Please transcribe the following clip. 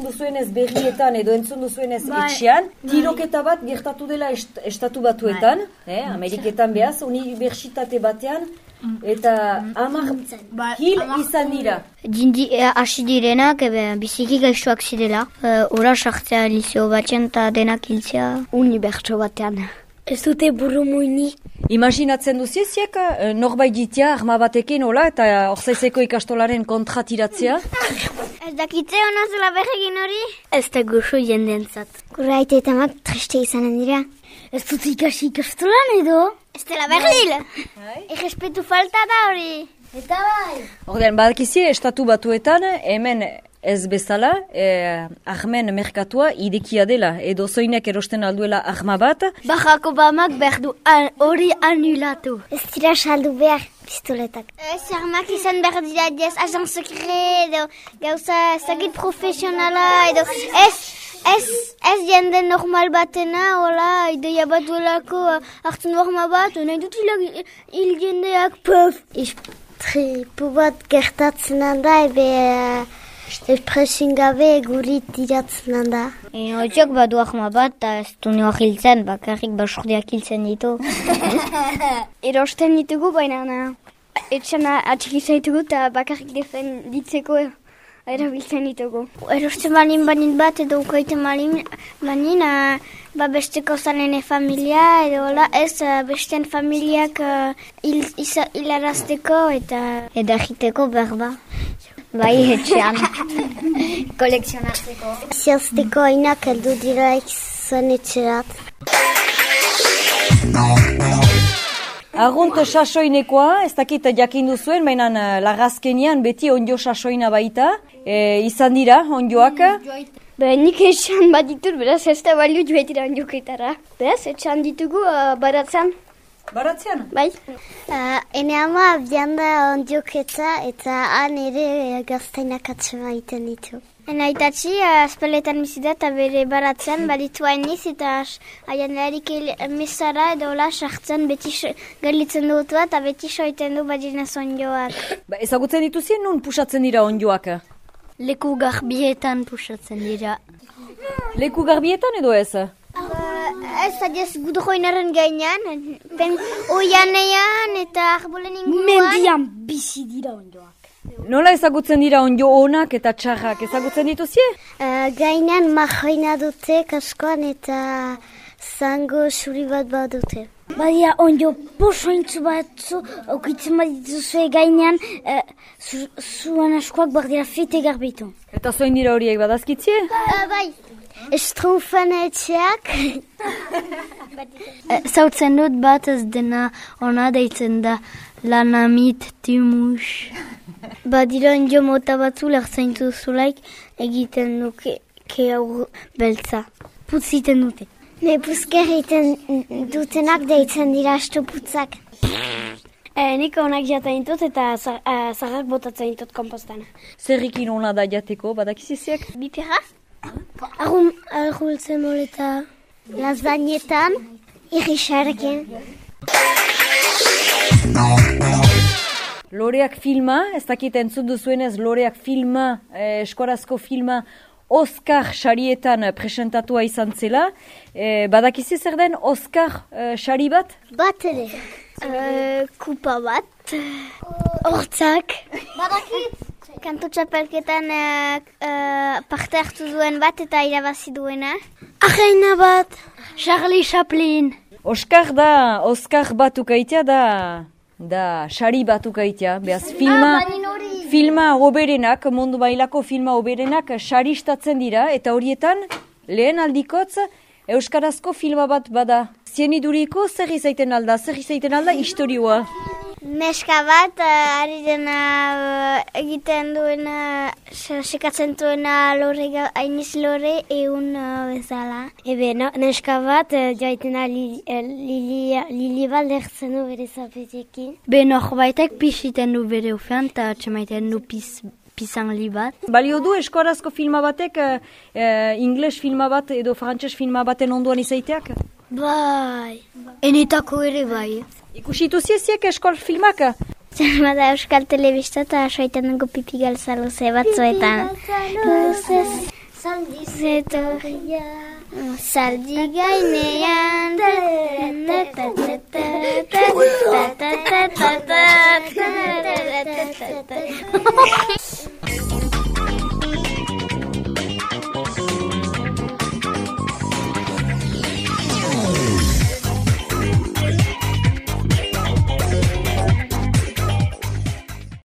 entzun duzuenez berrietan edo entzun duzuenez Bai. etxean, tiroketa bat gertatu dela est, estatu batuetan, eh, Ameriketan behaz, universitate batean, eta hamar Bai, hil hamar- izan dira. Jindi eh, hasi direnak, ebe, biziki gaixoak zirela. Uh, Ora sartzea lizeo batean eta denak hiltzea unibertso batean. Ez dute buru muini. Imaginatzen duziziek, eh, norbait ditia arma batekin, hola, eta orzaizeko ikastolaren kontra tiratzea. Ez dakitze hona zela berregin hori? Ez da goxo jendentzat. Gura aite eta mak triste izanen dira. Ez dut ikasi ikastolan edo? Ez dela berdil! Errespetu falta da hori. Eta bai. Ordean, badakizie, estatu batuetan, hemen ez bezala, eh, armen merkatua idekia dela, edo zoinek erosten alduela arma bat, Barack Obamak behar du an- hori anulatu. Ez dira saldu behar pistoletak. Ez armak izan behar dira ez agent sekre edo gauza ezagit profesionala edo ez Ez, ez jende normal batena, hola, ideia bat duelako hartzen du arma bat, nahi dut hil, hil jendeak, puf! Istripu bat gertatzen da, ebe espresin gabe guri tiratzen da. E, Hoitzok badu ahma bat, eta ez du nioa hiltzen, bakarrik basurdiak hiltzen ditu. Erosten ditugu baina na. Etxan atxiki zaitugu eta bakarrik defenditzeko erabiltzen ditugu. Erosten balin balin bat edo ukoiten balin balin uh, ba besteko zalene familia edo hola ez uh, besten familiak uh, hil, isa, hilarazteko eta Eta egiteko berba. Bai, etxean. Kolekzionatzeko. ziazteko ainak heldu dira izan etxerat. Argunt sasoinekoa, ez dakit jakin duzuen, baina eh, lagazkenian beti onjo sasoina baita, e, izan dira onjoak, Be, nik etxan bat ditut, beraz ez da balio joetira onjoketara. Beraz, etxan ditugu uh, baratzan. baratzean. Bai? Uh, ene ama abian da ondioketa eta han ere gaztainak atzema egiten ditu. Uh, espeletan bizida eta bere baratzean baditu hainiz eta haien leherik mesara edo hola sartzen beti galitzen dut bat eta beti soiten du badinez ondioak. Ba, ezagutzen dituzien nun pusatzen dira onjoak? Leku garbietan pusatzen dira. Leku garbietan edo ez? Uh, ez adiez gudroinaren gainean, pen oianean eta arbolen inguruan. Mendian bizi dira onjoak. Nola ezagutzen dira onjo onak eta txarrak, ezagutzen dituzie? Uh, gainean mahoina dute kaskoan eta zango suri bat badute. Badia onjo posointzu batzu, aukitzen badituzue gainean, eh, zu, zuan askoak bardira fete garbitu. Eta zoin dira horiek badazkitzie? Uh, bai, estrufan etxeak. Zautzen dut bat ez dena ona deitzen da lanamit timus. Badira onjo mota batzu lertzaintu zulaik egiten duke ke hau beltza. Putziten dute. Ne puzker egiten dutenak deitzen dira astuputzak. Eh, nik onak jatain ditut eta zar- eh, zarrak botatzen ditut kompostana. Zerrikin ona da jateko, badakiziziek? Bipera? Arrum, arrultzen moleta lasagnetan, irrixarekin. Loreak filma, ez dakit entzun duzuenez Loreak filma, eh, eskorazko filma, Oscar sarietan presentatua izan zela. Eh, badakizi zer den Oscar eh, sari bat? Bat ere. Uh, kupa bat. Hortzak. Badakit. Kantu txapelketan uh, uh, parte hartu duen bat eta irabazi duena. Ajeina bat. Charlie Chaplin! Oscar da, Oscar batukaitea da, da sari batukaitea. Beaz filma, filma oberenak, mundu bailako filma oberenak saristatzen dira eta horietan lehen aldikotz Euskarazko filma bat bada. Zien iduriko zer izaiten alda, zer izaiten alda historioa. Neska bat, uh, ari dena uh, egiten duena, sekatzen duena lore, ga- ainiz lore egun uh, bezala. Ebe, no, neska bat, eh, joaitena li, eh, lili, lili baldertzen du bere zapetekin. Be norbaitek pisiten du bere ufean, eta txemaiten du pis, pisangli bat. Balio du eskorazko filma batek, eh, ingles filma bat edo frantses filma baten onduan izaiteak? Bai. Enetako ere bai. Ikusitu zieziek eskol filmak? Zerma da euskal telebista eta soetan nago pipi galza luze bat. Zaldi gainean